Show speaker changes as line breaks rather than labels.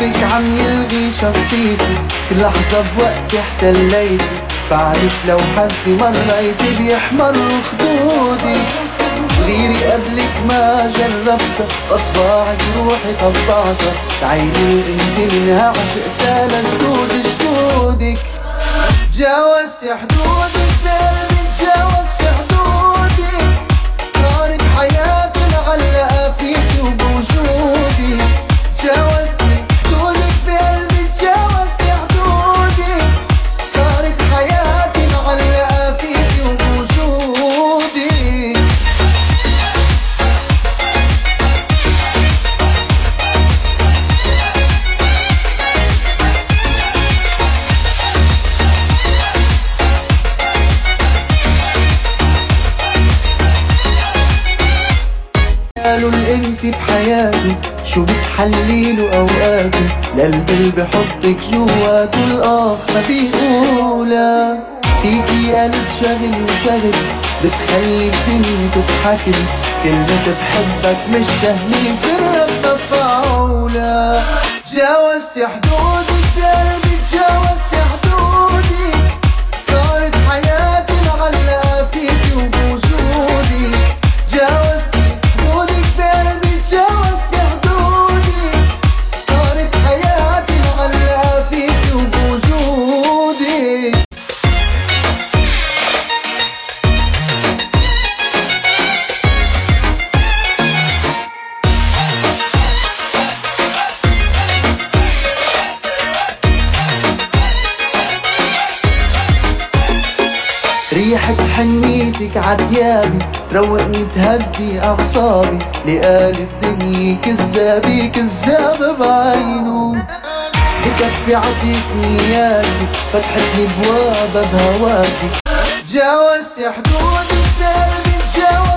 حبك عم يلغي شخصيتي. كل لحظة بوقت احتليتي بعرف لو حد مريتي بيحمر خدودي. غيري قبلك ما جربتها. بطباعك روحي طبعتها. تعيني انت منها عشقتها لجدود جدودك جاوزت حدودك سلمي قالوا الانت بحياتي شو بتحليله اوقاتي؟ للقلب اللي بحطك جواته الاخ ما بيقولها فيكي قلب شغل وشغل بتخلي سنين تضحكي. كلمة بحبك مش سهلة سرها مفعولة جاوزت حدودك قلبي ريحة حنيتك عديابي تروقني تهدي أعصابي. لقال الدنيا كذابي كذاب بعينه. بكفي عطيك نياتي فتحت لي بوابة بهواكي جاوزت حدودي سلبي تجاوزت